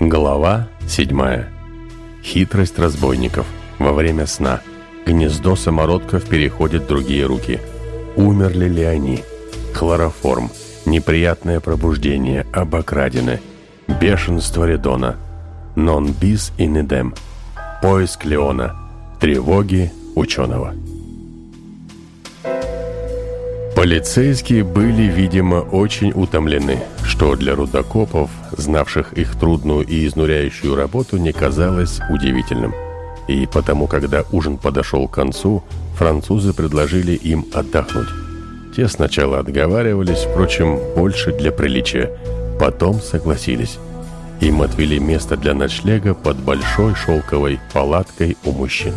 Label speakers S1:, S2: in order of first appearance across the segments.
S1: Глава 7. Хитрость разбойников. Во время сна. Гнездо самородков переходит в другие руки. Умерли ли они? Хлороформ. Неприятное пробуждение. Обокрадены. Бешенство Редона. Нон бис и недем. Поиск Леона. Тревоги ученого. Полицейские были, видимо, очень утомлены, что для рудокопов, знавших их трудную и изнуряющую работу, не казалось удивительным. И потому, когда ужин подошел к концу, французы предложили им отдохнуть. Те сначала отговаривались, впрочем, больше для приличия, потом согласились. Им отвели место для ночлега под большой шелковой палаткой у мужчин.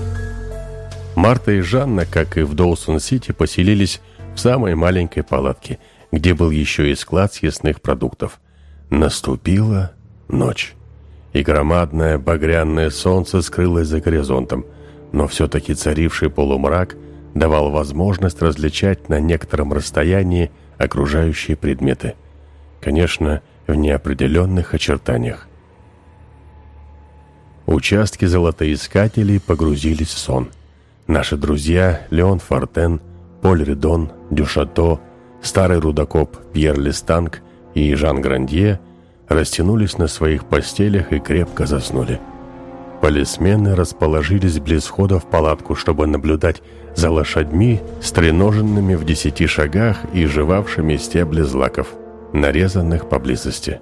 S1: Марта и Жанна, как и в Доусон-Сити, поселились в самой маленькой палатке, где был еще и склад съестных продуктов. Наступила ночь, и громадное багряное солнце скрылось за горизонтом, но все-таки царивший полумрак давал возможность различать на некотором расстоянии окружающие предметы. Конечно, в неопределенных очертаниях. Участки золотоискателей погрузились в сон. Наши друзья Леон Фортен – Поль Редон, Дюшато, старый рудокоп Пьер Лестанг и Жан Грандье растянулись на своих постелях и крепко заснули. Полисмены расположились близ входа в палатку, чтобы наблюдать за лошадьми, стреноженными в десяти шагах и жевавшими стебли злаков, нарезанных поблизости.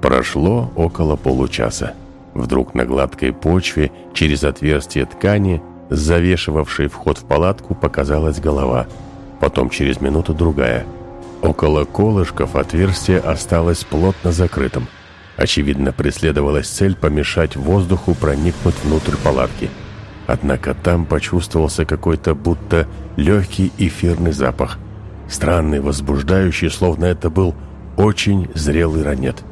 S1: Прошло около получаса. Вдруг на гладкой почве, через отверстие ткани, завешивавшей вход в палатку, показалась голова. Потом через минуту другая. Около колышков отверстие осталось плотно закрытым. Очевидно, преследовалась цель помешать воздуху проникнуть внутрь палатки. Однако там почувствовался какой-то будто легкий эфирный запах. Странный, возбуждающий, словно это был очень зрелый ранет.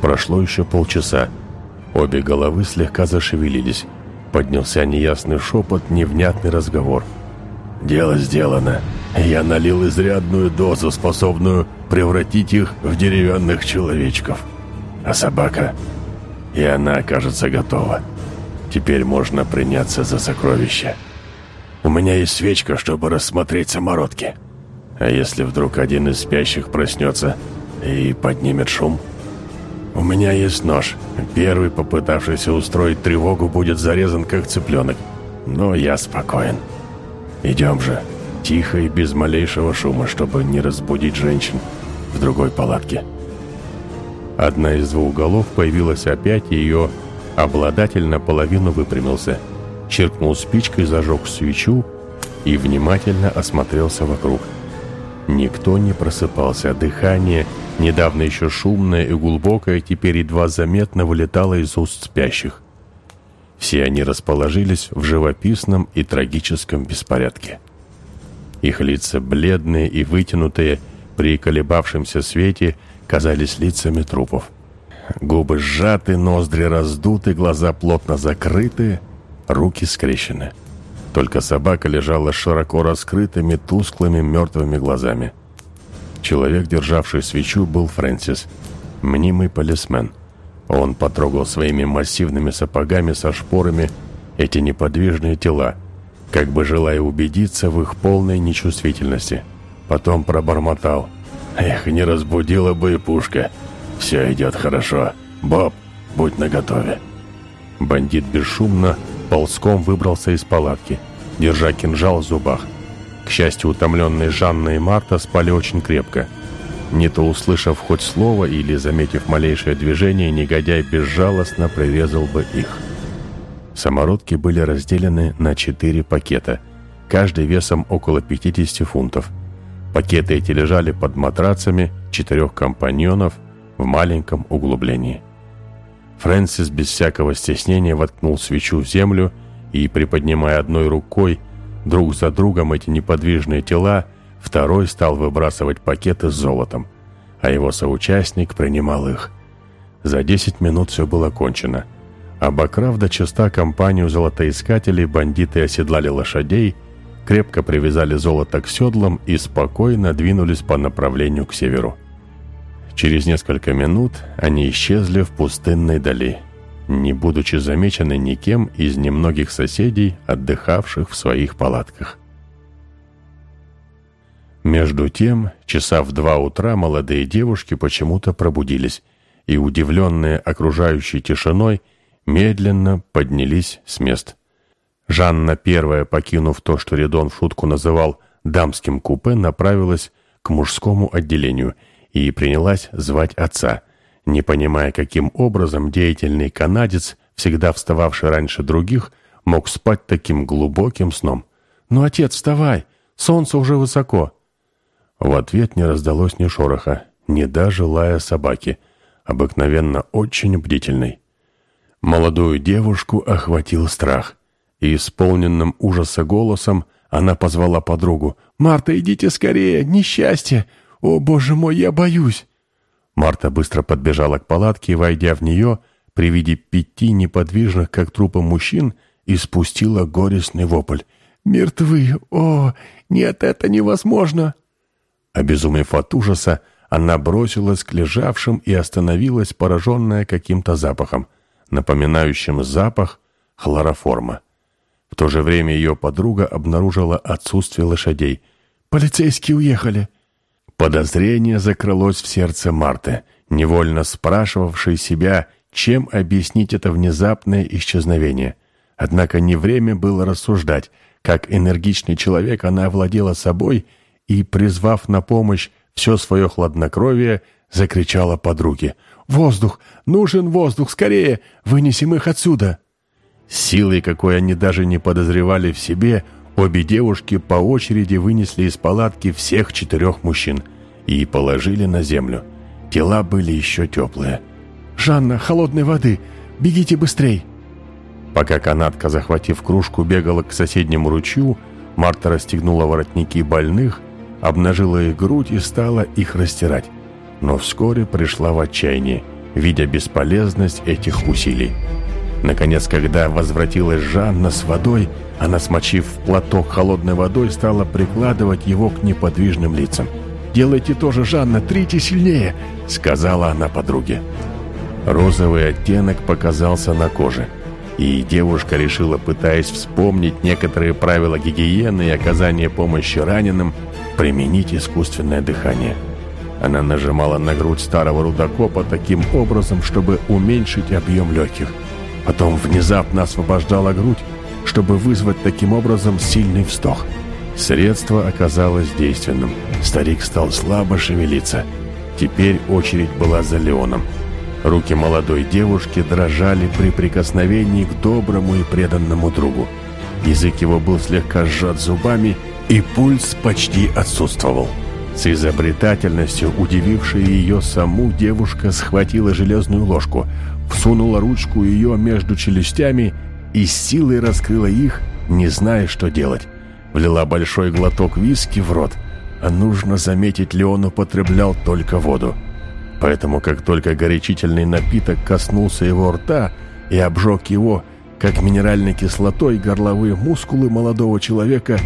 S1: Прошло еще полчаса. Обе головы слегка зашевелились. Поднялся неясный шепот, невнятный разговор. «Дело сделано. Я налил изрядную дозу, способную превратить их в деревянных человечков. А собака? И она, кажется, готова. Теперь можно приняться за сокровище. У меня есть свечка, чтобы рассмотреть самородки. А если вдруг один из спящих проснется и поднимет шум?» «У меня есть нож. Первый, попытавшийся устроить тревогу, будет зарезан, как цыпленок. Но я спокоен. Идем же. Тихо и без малейшего шума, чтобы не разбудить женщин в другой палатке». Одна из двух голов появилась опять, и ее обладатель наполовину выпрямился. Черкнул спичкой, зажег свечу и внимательно осмотрелся вокруг. Никто не просыпался, дыхание недавно еще шумное и глубокое, теперь едва заметно вылетало из уст спящих. Все они расположились в живописном и трагическом беспорядке. Их лица бледные и вытянутые при колебавшемся свете казались лицами трупов. Губы сжаты, ноздри раздуты, глаза плотно закрыты, руки скрещены. Только собака лежала широко раскрытыми, тусклыми, мертвыми глазами. Человек, державший свечу, был Фрэнсис, мнимый полисмен. Он потрогал своими массивными сапогами со шпорами эти неподвижные тела, как бы желая убедиться в их полной нечувствительности. Потом пробормотал. «Эх, не разбудила бы и пушка. Все идет хорошо. Боб, будь наготове». Бандит бесшумно ползком выбрался из палатки, держа кинжал в зубах. К счастью, утомленные Жанна и Марта спали очень крепко. Не то услышав хоть слово или заметив малейшее движение, негодяй безжалостно прирезал бы их. Самородки были разделены на четыре пакета, каждый весом около 50 фунтов. Пакеты эти лежали под матрацами четырех компаньонов в маленьком углублении. Фрэнсис без всякого стеснения воткнул свечу в землю и, приподнимая одной рукой, Друг за другом эти неподвижные тела, второй стал выбрасывать пакеты с золотом, а его соучастник принимал их. За 10 минут все было кончено. Обокрав до чиста компанию золотоискателей, бандиты оседлали лошадей, крепко привязали золото к седлам и спокойно двинулись по направлению к северу. Через несколько минут они исчезли в пустынной дали, не будучи замечены никем из немногих соседей, отдыхавших в своих палатках. Между тем, часа в два утра молодые девушки почему-то пробудились и, удивленные окружающей тишиной, медленно поднялись с мест. Жанна первая, покинув то, что Редон в шутку называл «дамским купе», направилась к мужскому отделению и принялась звать отца, не понимая, каким образом деятельный канадец, всегда встававший раньше других, мог спать таким глубоким сном. «Ну, отец, вставай! Солнце уже высоко!» В ответ не раздалось ни шороха, ни даже лая собаки, обыкновенно очень бдительной. Молодую девушку охватил страх, и исполненным ужаса голосом она позвала подругу. «Марта, идите скорее! Несчастье! О, боже мой, я боюсь!» Марта быстро подбежала к палатке и, войдя в нее, при виде пяти неподвижных, как трупы мужчин, испустила горестный вопль. «Мертвы! О, нет, это невозможно!» Обезумев от ужаса, она бросилась к лежавшим и остановилась, пораженная каким-то запахом, напоминающим запах хлороформа. В то же время ее подруга обнаружила отсутствие лошадей. «Полицейские уехали!» Подозрение закрылось в сердце Марты, невольно спрашивавшей себя, чем объяснить это внезапное исчезновение. Однако не время было рассуждать. Как энергичный человек она овладела собой и, призвав на помощь все свое хладнокровие, закричала подруге. «Воздух! Нужен воздух! Скорее! Вынесем их отсюда!» Силой, какой они даже не подозревали в себе, обе девушки по очереди вынесли из палатки всех четырех мужчин и положили на землю. Тела были еще теплые. «Жанна, холодной воды! Бегите быстрей!» Пока канатка, захватив кружку, бегала к соседнему ручью, Марта расстегнула воротники больных, обнажила их грудь и стала их растирать. Но вскоре пришла в отчаяние, видя бесполезность этих усилий. Наконец, когда возвратилась Жанна с водой, она, смочив платок холодной водой, стала прикладывать его к неподвижным лицам. «Делайте тоже, Жанна, трите сильнее!» — сказала она подруге. Розовый оттенок показался на коже, и девушка решила, пытаясь вспомнить некоторые правила гигиены и оказания помощи раненым, применить искусственное дыхание. Она нажимала на грудь старого рудокопа таким образом, чтобы уменьшить объем легких – Потом внезапно освобождала грудь, чтобы вызвать таким образом сильный вздох. Средство оказалось действенным. Старик стал слабо шевелиться. Теперь очередь была за Леоном. Руки молодой девушки дрожали при прикосновении к доброму и преданному другу. Язык его был слегка сжат зубами, и пульс почти отсутствовал. С изобретательностью, удивившей ее саму, девушка схватила железную ложку, всунула ручку ее между челюстями и силой раскрыла их, не зная, что делать. Влила большой глоток виски в рот, а нужно заметить, Леон употреблял только воду. Поэтому, как только горячительный напиток коснулся его рта и обжег его, как минеральной кислотой, горловые мускулы молодого человека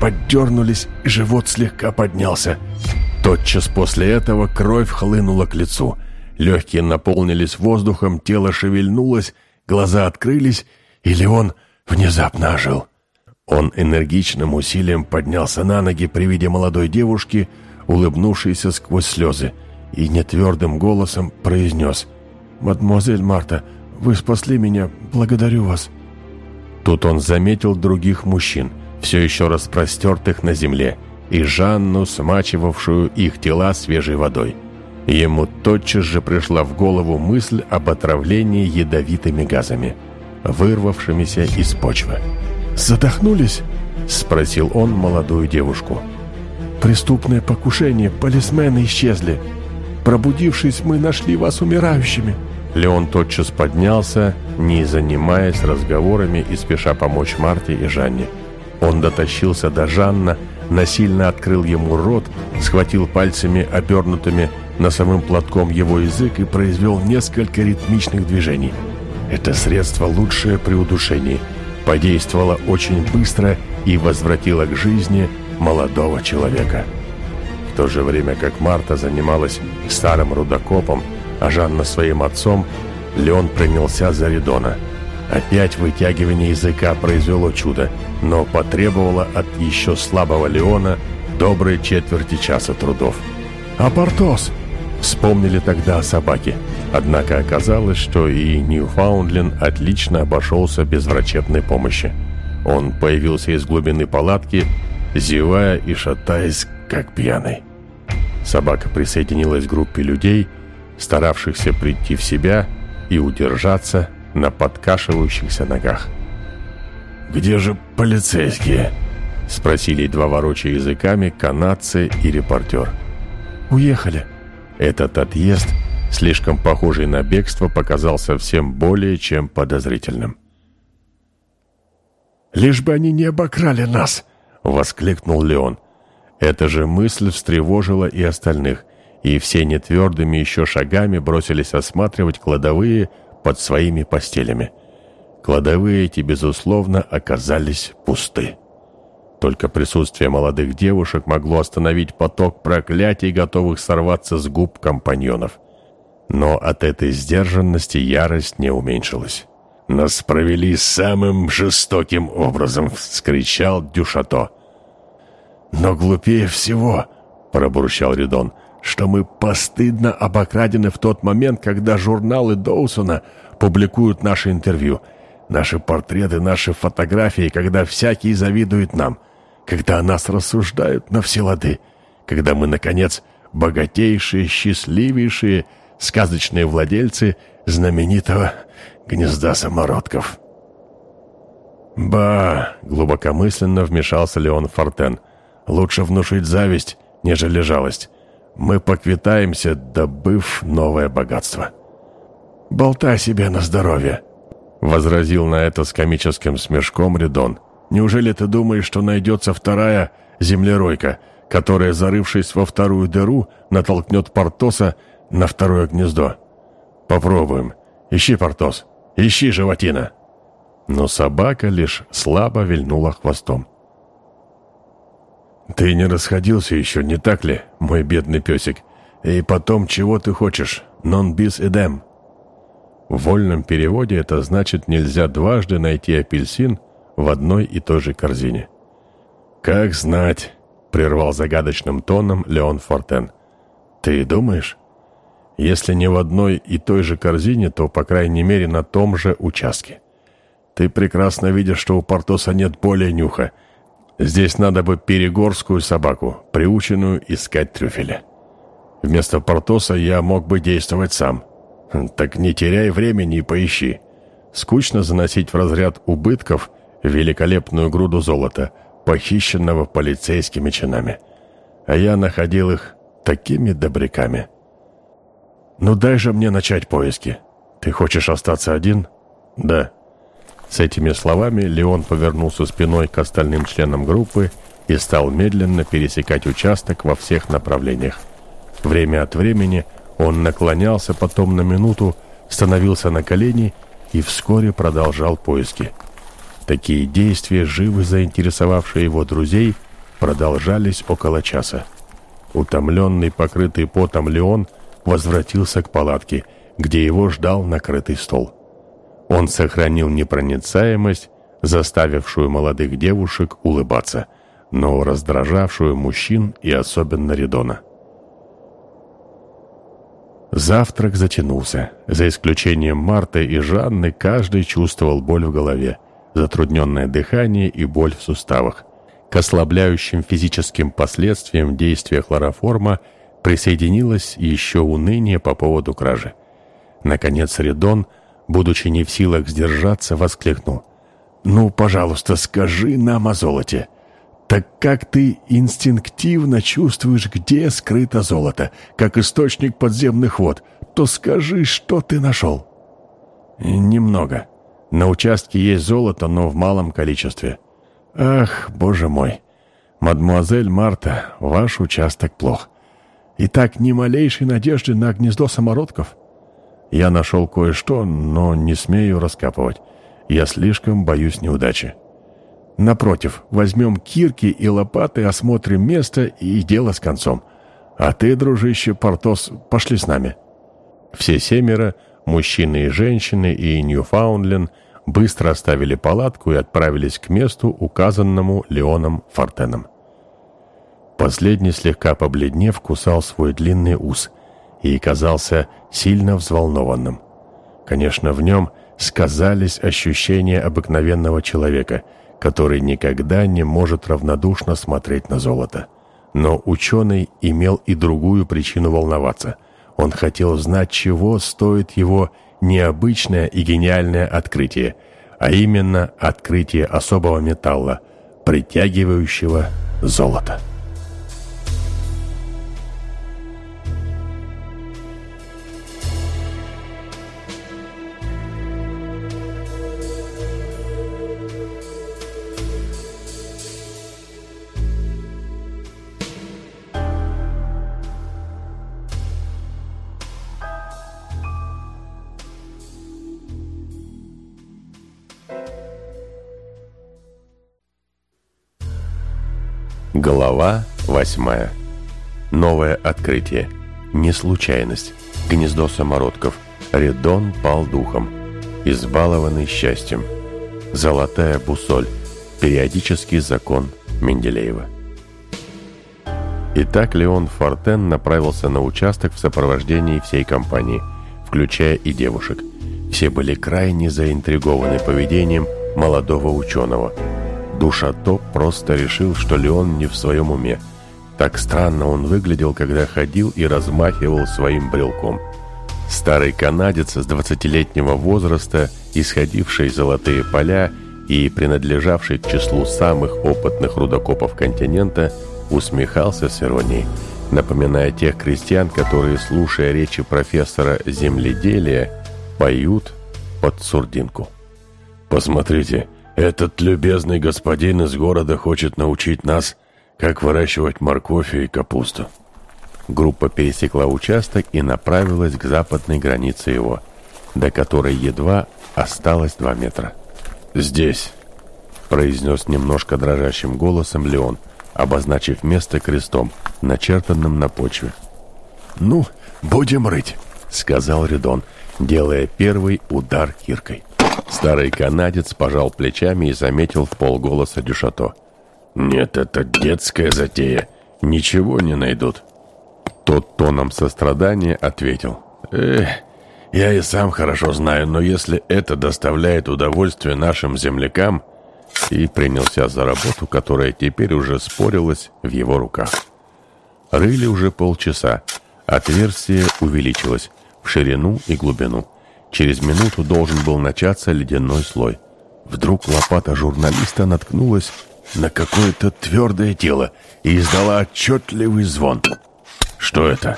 S1: поддернулись, и живот слегка поднялся. Тотчас после этого кровь хлынула к лицу – Легкие наполнились воздухом, тело шевельнулось, глаза открылись, и Леон внезапно ожил. Он энергичным усилием поднялся на ноги при виде молодой девушки, улыбнувшейся сквозь слезы, и нетвердым голосом произнес «Мадемуазель Марта, вы спасли меня, благодарю вас». Тут он заметил других мужчин, все еще распростертых на земле, и Жанну, смачивавшую их тела свежей водой. Ему тотчас же пришла в голову мысль об отравлении ядовитыми газами, вырвавшимися из почвы. «Задохнулись?» — спросил он молодую девушку. «Преступное покушение, полисмены исчезли. Пробудившись, мы нашли вас умирающими». Леон тотчас поднялся, не занимаясь разговорами и спеша помочь Марте и Жанне. Он дотащился до Жанна, насильно открыл ему рот, схватил пальцами, обернутыми носовым платком его язык и произвел несколько ритмичных движений. Это средство лучшее при удушении. Подействовало очень быстро и возвратило к жизни молодого человека. то же время как Марта занималась старым рудокопом, а Жанна своим отцом, Леон принялся за Ридона. Опять вытягивание языка произвело чудо, но потребовало от еще слабого Леона доброй четверти часа трудов. «А Портос?» Вспомнили тогда о собаке. Однако оказалось, что и Ньюфаундлен отлично обошелся без врачебной помощи. Он появился из глубины палатки, зевая и шатаясь, как пьяный. Собака присоединилась к группе людей, старавшихся прийти в себя и удержаться на подкашивающихся ногах. «Где же полицейские?» — спросили два ворочая языками канадцы и репортер. «Уехали». Этот отъезд, слишком похожий на бегство, показался всем более чем подозрительным. «Лишь бы они не обокрали нас!» — воскликнул Леон. Эта же мысль встревожила и остальных, и все нетвердыми еще шагами бросились осматривать кладовые под своими постелями. Кладовые эти, безусловно, оказались пусты. Только присутствие молодых девушек могло остановить поток проклятий, готовых сорваться с губ компаньонов. Но от этой сдержанности ярость не уменьшилась. «Нас провели самым жестоким образом!» — скричал Дюшато. «Но глупее всего!» — пробурчал Ридон — что мы постыдно обокрадены в тот момент, когда журналы Доусона публикуют наши интервью, наши портреты, наши фотографии, когда всякий завидует нам, когда о нас рассуждают на все лады, когда мы, наконец, богатейшие, счастливейшие, сказочные владельцы знаменитого гнезда самородков. «Ба!» — глубокомысленно вмешался Леон Фортен. «Лучше внушить зависть, нежели жалость мы поквитаемся, добыв новое богатство». «Болтай себе на здоровье», — возразил на это с комическим смешком Ридон. «Неужели ты думаешь, что найдется вторая землеройка, которая, зарывшись во вторую дыру, натолкнет Портоса на второе гнездо? Попробуем. Ищи, Портос, ищи, животина!» Но собака лишь слабо вильнула хвостом. «Ты не расходился еще, не так ли, мой бедный песик? И потом, чего ты хочешь? Non bis edem». В вольном переводе это значит «нельзя дважды найти апельсин в одной и той же корзине». «Как знать», — прервал загадочным тоном Леон Фортен. «Ты думаешь?» «Если не в одной и той же корзине, то, по крайней мере, на том же участке. Ты прекрасно видишь, что у Портоса нет более нюха — Здесь надо бы перегорскую собаку, приученную искать трюфеля. Вместо Портоса я мог бы действовать сам. Так не теряй времени и поищи. Скучно заносить в разряд убытков великолепную груду золота, похищенного полицейскими чинами. А я находил их такими добряками. Ну дай же мне начать поиски. Ты хочешь остаться один? Да. С этими словами Леон повернулся спиной к остальным членам группы и стал медленно пересекать участок во всех направлениях. Время от времени он наклонялся потом на минуту, становился на колени и вскоре продолжал поиски. Такие действия, живо заинтересовавшие его друзей, продолжались около часа. Утомленный, покрытый потом Леон возвратился к палатке, где его ждал накрытый стол. Он сохранил непроницаемость, заставившую молодых девушек улыбаться, но раздражавшую мужчин и особенно Ридона. Завтрак затянулся. За исключением Марты и Жанны, каждый чувствовал боль в голове, затрудненное дыхание и боль в суставах. К ослабляющим физическим последствиям действия хлороформа присоединилось еще уныние по поводу кражи. Наконец Ридон – будучи не в силах сдержаться, воскликнул. «Ну, пожалуйста, скажи нам о золоте. Так как ты инстинктивно чувствуешь, где скрыто золото, как источник подземных вод, то скажи, что ты нашел». «Немного. На участке есть золото, но в малом количестве». «Ах, боже мой! Мадмуазель Марта, ваш участок плох. И так ни малейшей надежды на гнездо самородков?» Я нашел кое-что, но не смею раскапывать. Я слишком боюсь неудачи. Напротив, возьмем кирки и лопаты, осмотрим место и дело с концом. А ты, дружище Портос, пошли с нами». Все семеро, мужчины и женщины и Ньюфаундленд, быстро оставили палатку и отправились к месту, указанному Леоном Фортеном. Последний, слегка побледнев, кусал свой длинный ус и казался сильно взволнованным. Конечно, в нем сказались ощущения обыкновенного человека, который никогда не может равнодушно смотреть на золото. Но ученый имел и другую причину волноваться. Он хотел знать, чего стоит его необычное и гениальное открытие, а именно открытие особого металла, притягивающего золото. Глава восьмая. Новое открытие. Не случайность. Гнездо самородков. Редон пал духом. Избалованный счастьем. Золотая бусоль. Периодический закон Менделеева. Итак, Леон Фортен направился на участок в сопровождении всей компании, включая и девушек. Все были крайне заинтригованы поведением молодого ученого – Душато просто решил, что Леон не в своем уме. Так странно он выглядел, когда ходил и размахивал своим брелком. Старый канадец с двадцатилетнего возраста, исходивший золотые поля и принадлежавший к числу самых опытных рудокопов континента, усмехался с иронией, напоминая тех крестьян, которые, слушая речи профессора земледелия, поют под сурдинку. «Посмотрите, этот любезный господин из города хочет научить нас, как выращивать морковь и капусту. Группа пересекла участок и направилась к западной границе его, до которой едва осталось два метра. «Здесь», — произнес немножко дрожащим голосом Леон, обозначив место крестом, начертанным на почве. «Ну, будем рыть», — сказал Редон, делая первый удар киркой. Старый канадец пожал плечами и заметил в полголоса Дюшато. «Нет, это детская затея. Ничего не найдут». Тот тоном сострадания ответил. «Эх, я и сам хорошо знаю, но если это доставляет удовольствие нашим землякам...» И принялся за работу, которая теперь уже спорилась в его руках. Рыли уже полчаса. Отверстие увеличилось в ширину и глубину. Через минуту должен был начаться ледяной слой. Вдруг лопата журналиста наткнулась на какое-то твердое тело и издала отчетливый звон. «Что это?»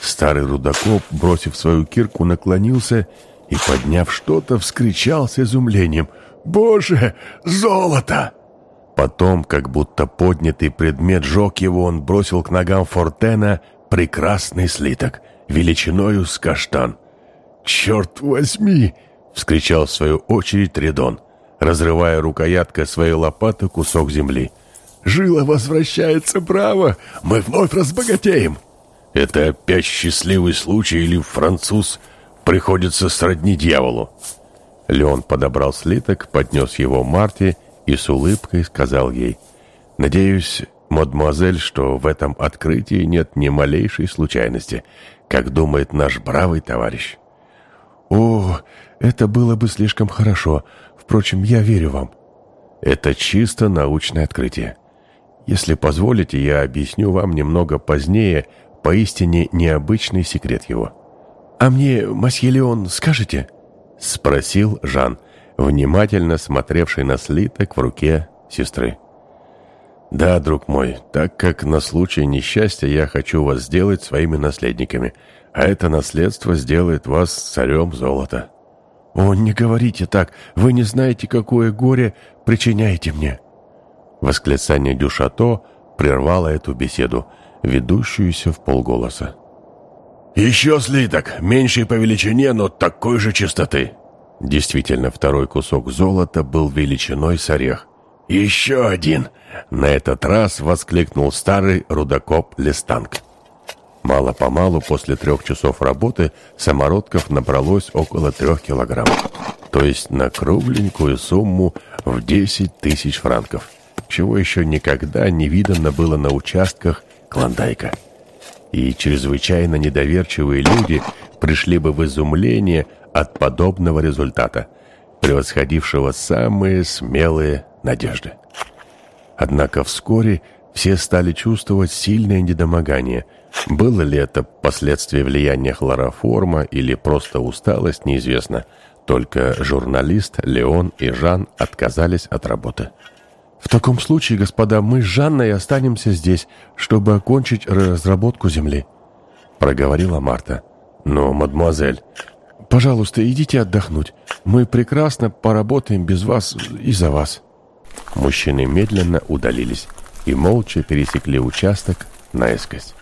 S1: Старый рудокоп, бросив свою кирку, наклонился и, подняв что-то, вскричал с изумлением. «Боже, золото!» Потом, как будто поднятый предмет жег его, он бросил к ногам Фортена прекрасный слиток, величиною с каштан. «Черт возьми!» — вскричал в свою очередь Редон, разрывая рукояткой своей лопаты кусок земли. «Жила возвращается, браво! Мы вновь разбогатеем!» «Это опять счастливый случай или француз приходится сродни дьяволу?» Леон подобрал слиток, поднес его Марте и с улыбкой сказал ей, «Надеюсь, мадемуазель, что в этом открытии нет ни малейшей случайности, как думает наш бравый товарищ». «О, это было бы слишком хорошо. Впрочем, я верю вам». «Это чисто научное открытие. Если позволите, я объясню вам немного позднее поистине необычный секрет его». «А мне, масье Леон, скажете?» — спросил Жан, внимательно смотревший на слиток в руке сестры. «Да, друг мой, так как на случай несчастья я хочу вас сделать своими наследниками, а это наследство сделает вас царем золота». «О, не говорите так! Вы не знаете, какое горе причиняете мне!» Восклицание Дюшато прервало эту беседу, ведущуюся в полголоса. «Еще слиток, меньший по величине, но такой же чистоты!» Действительно, второй кусок золота был величиной с орех. «Еще один!» — на этот раз воскликнул старый рудокоп Лестанг. Мало-помалу после трех часов работы самородков набралось около трех килограмм, то есть на кругленькую сумму в 10 тысяч франков, чего еще никогда не видано было на участках Клондайка. И чрезвычайно недоверчивые люди пришли бы в изумление от подобного результата, превосходившего самые смелые надежды. Однако вскоре все стали чувствовать сильное недомогание. Было ли это последствие влияния хлороформа или просто усталость, неизвестно. Только журналист, Леон и Жан отказались от работы. «В таком случае, господа, мы с Жанной останемся здесь, чтобы окончить разработку земли», — проговорила Марта. «Но, мадемуазель, пожалуйста, идите отдохнуть. Мы прекрасно поработаем без вас и за вас». Мужчины медленно удалились и молча пересекли участок наискось.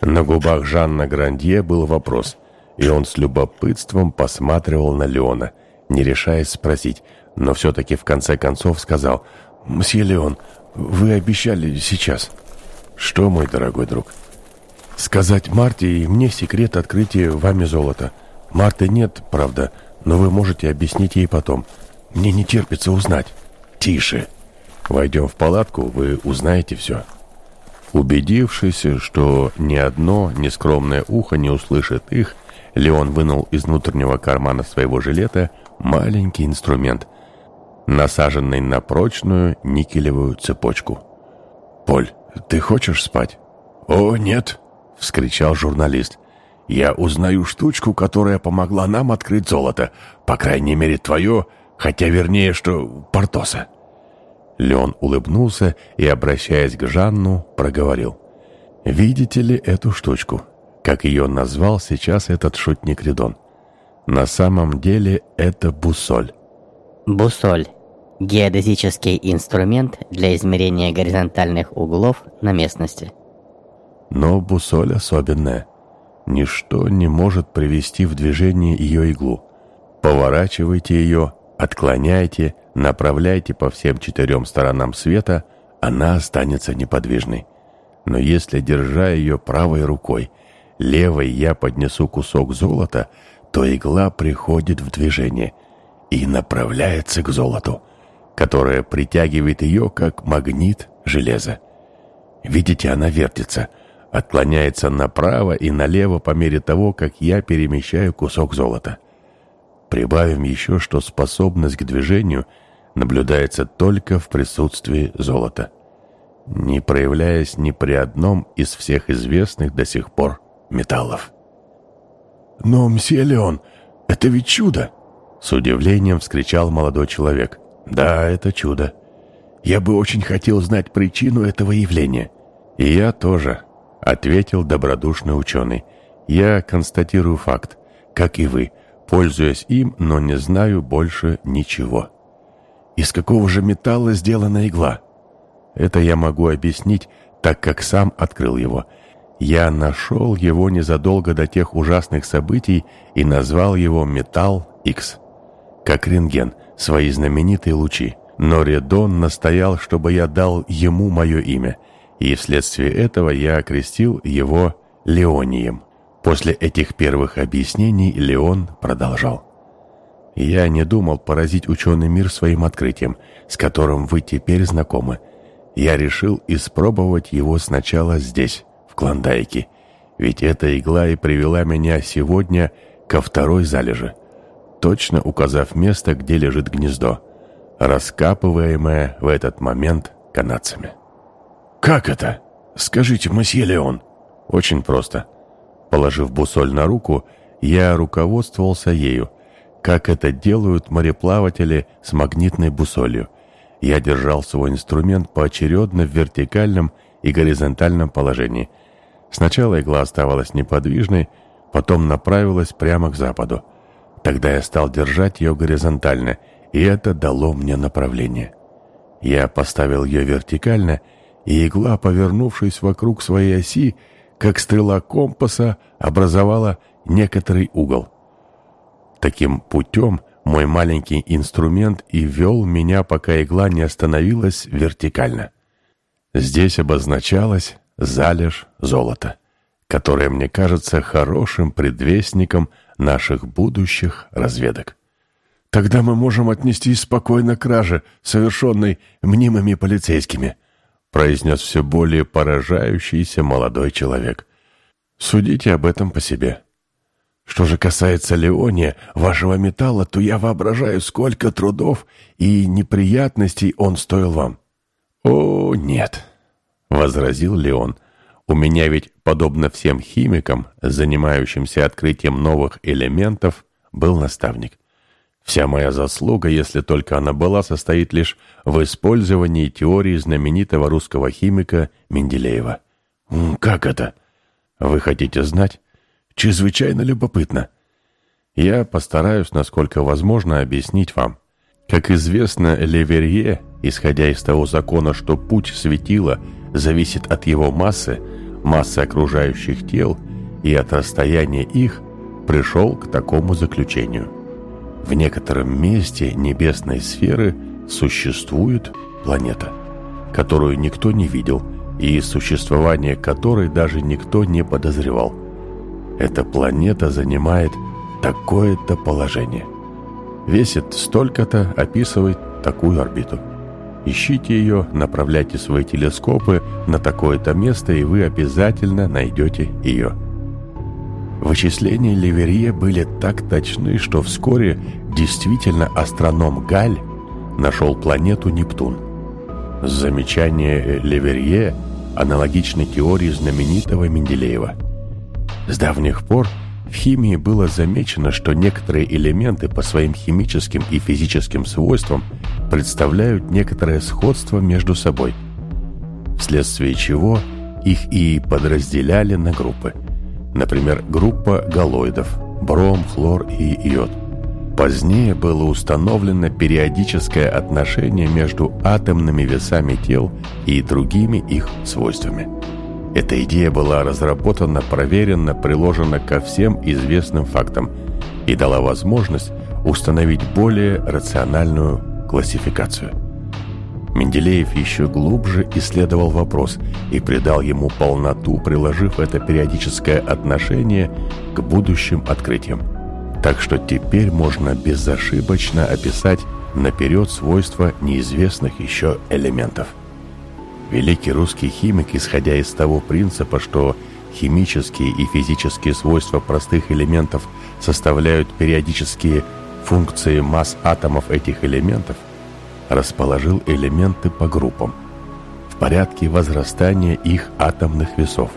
S1: На губах Жанна Грандье был вопрос, и он с любопытством посматривал на Леона, не решаясь спросить, но все-таки в конце концов сказал «Мсье Леон, вы обещали сейчас». «Что, мой дорогой друг?» «Сказать Марте и мне секрет открытия вами золота. Марты нет, правда, но вы можете объяснить ей потом. Мне не терпится узнать». «Тише!» Войдем в палатку, вы узнаете все». Убедившись, что ни одно нескромное ухо не услышит их, Леон вынул из внутреннего кармана своего жилета маленький инструмент, насаженный на прочную никелевую цепочку. «Поль, ты хочешь спать?» «О, нет!» — вскричал журналист. «Я узнаю штучку, которая помогла нам открыть золото. По крайней мере, твое, хотя вернее, что Портоса». Леон улыбнулся и, обращаясь к Жанну, проговорил. «Видите ли эту штучку? Как ее назвал сейчас этот шутник Ридон? На самом деле это бусоль».
S2: Бусоль. Геодезический инструмент для измерения горизонтальных углов на местности.
S1: Но бусоль особенная. Ничто не может привести в движение ее иглу. Поворачивайте ее, отклоняйте, направляйте по всем четырем сторонам света, она останется неподвижной. Но если, держа ее правой рукой, левой я поднесу кусок золота, то игла приходит в движение и направляется к золоту, которое притягивает ее, как магнит железа. Видите, она вертится, отклоняется направо и налево по мере того, как я перемещаю кусок золота. Прибавим еще, что способность к движению – наблюдается только в присутствии золота, не проявляясь ни при одном из всех известных до сих пор металлов. «Но, мсье Леон, это ведь чудо!» С удивлением вскричал молодой человек. «Да, это чудо. Я бы очень хотел знать причину этого явления». «И я тоже», — ответил добродушный ученый. «Я констатирую факт, как и вы, пользуясь им, но не знаю больше ничего». Из какого же металла сделана игла? Это я могу объяснить, так как сам открыл его. Я нашел его незадолго до тех ужасных событий и назвал его «Металл X», как рентген, свои знаменитые лучи. Но Редон настоял, чтобы я дал ему мое имя, и вследствие этого я окрестил его Леонием. После этих первых объяснений Леон продолжал. Я не думал поразить ученый мир своим открытием, с которым вы теперь знакомы. Я решил испробовать его сначала здесь, в Клондайке, ведь эта игла и привела меня сегодня ко второй залеже, точно указав место, где лежит гнездо, раскапываемое в этот момент канадцами. «Как это? Скажите, месье Леон». «Очень просто». Положив бусоль на руку, я руководствовался ею – как это делают мореплаватели с магнитной бусолью. Я держал свой инструмент поочередно в вертикальном и горизонтальном положении. Сначала игла оставалась неподвижной, потом направилась прямо к западу. Тогда я стал держать ее горизонтально, и это дало мне направление. Я поставил ее вертикально, и игла, повернувшись вокруг своей оси, как стрела компаса, образовала некоторый угол. Таким путем мой маленький инструмент и вел меня, пока игла не остановилась вертикально. Здесь обозначалось залежь золота, которое мне кажется хорошим предвестником наших будущих разведок. Тогда мы можем отнестись спокойно к краже, совершенной мнимыми полицейскими, произнес все более поражающийся молодой человек. Судите об этом по себе. Что же касается Леония, вашего металла, то я воображаю, сколько трудов и неприятностей он стоил вам. О, нет, — возразил Леон. У меня ведь, подобно всем химикам, занимающимся открытием новых элементов, был наставник. Вся моя заслуга, если только она была, состоит лишь в использовании теории знаменитого русского химика Менделеева. «Как это? Вы хотите знать?» Чрезвычайно любопытно. Я постараюсь, насколько возможно, объяснить вам. Как известно, Леверье, исходя из того закона, что путь светила зависит от его массы, массы окружающих тел и от расстояния их, пришел к такому заключению. В некотором месте небесной сферы существует планета, которую никто не видел и существование которой даже никто не подозревал – эта планета занимает такое-то положение. Весит столько-то, описывает такую орбиту. Ищите ее, направляйте свои телескопы на такое-то место, и вы обязательно найдете ее. Вычисления Леверье были так точны, что вскоре действительно астроном Галь нашел планету Нептун. Замечание Леверье аналогичны теории знаменитого Менделеева – с давних пор в химии было замечено, что некоторые элементы по своим химическим и физическим свойствам представляют некоторое сходство между собой, вследствие чего их и подразделяли на группы. Например, группа галоидов – бром, хлор и йод. Позднее было установлено периодическое отношение между атомными весами тел и другими их свойствами – эта идея была разработана, проверена, приложена ко всем известным фактам и дала возможность установить более рациональную классификацию. Менделеев еще глубже исследовал вопрос и придал ему полноту, приложив это периодическое отношение к будущим открытиям. Так что теперь можно безошибочно описать наперед свойства неизвестных еще элементов – Великий русский химик, исходя из того принципа, что химические и физические свойства простых элементов составляют периодические функции масс атомов этих элементов, расположил элементы по группам в порядке возрастания их атомных весов.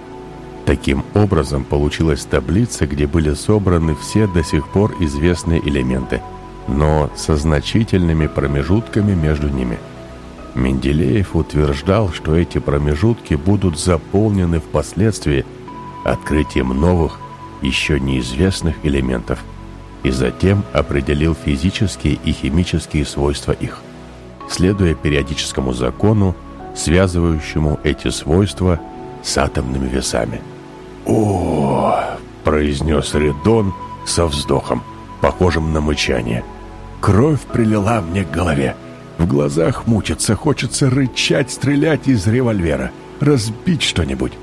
S1: Таким образом получилась таблица, где были собраны все до сих пор известные элементы, но со значительными промежутками между ними – Менделеев утверждал, что эти промежутки будут заполнены впоследствии открытием новых, еще неизвестных элементов, и затем определил физические и химические свойства их, следуя периодическому закону, связывающему эти свойства с атомными весами. «О!» – произнес Редон со вздохом, похожим на мычание. «Кровь прилила мне к голове». В глазах мучится, хочется рычать, стрелять из револьвера, разбить что-нибудь.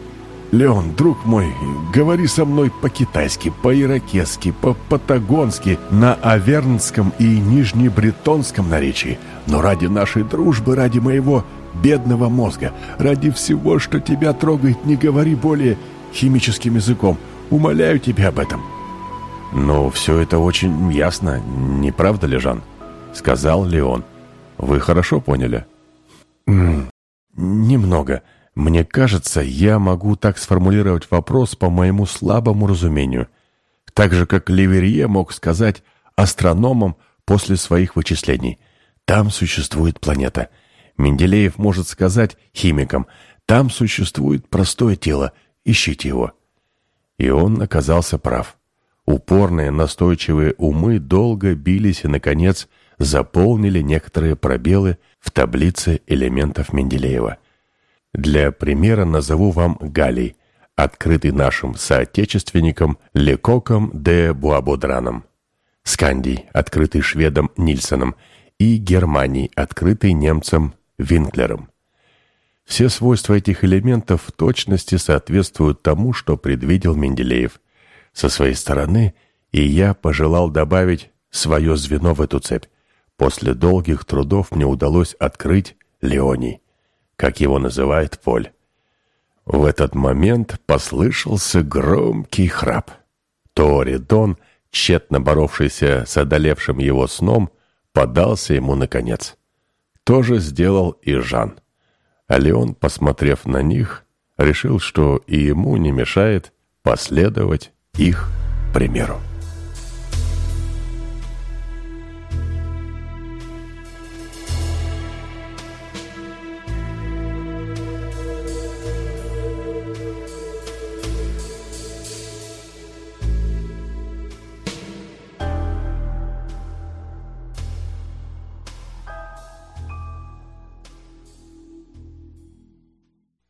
S1: Леон, друг мой, говори со мной по-китайски, по-иракесски, по-патагонски, на авернском и нижнебретонском наречии. Но ради нашей дружбы, ради моего бедного мозга, ради всего, что тебя трогает, не говори более химическим языком. Умоляю тебя об этом. «Но все это очень ясно, не правда ли, Жан?» — сказал Леон. Вы хорошо поняли? Немного. Мне кажется, я могу так сформулировать вопрос по моему слабому разумению. Так же, как Леверье мог сказать астрономам после своих вычислений. Там существует планета. Менделеев может сказать химикам. Там существует простое тело. Ищите его. И он оказался прав. Упорные, настойчивые умы долго бились и, наконец, заполнили некоторые пробелы в таблице элементов Менделеева. Для примера назову вам галлий, открытый нашим соотечественником Лекоком де Буабодраном, скандий, открытый шведом Нильсоном, и германий, открытый немцем Винклером. Все свойства этих элементов в точности соответствуют тому, что предвидел Менделеев. Со своей стороны и я пожелал добавить свое звено в эту цепь. После долгих трудов мне удалось открыть Леоний, как его называет Поль. В этот момент послышался громкий храп. Тори Дон, тщетно боровшийся с одолевшим его сном, подался ему наконец. То же сделал и Жан. А Леон, посмотрев на них, решил, что и ему не мешает последовать их примеру.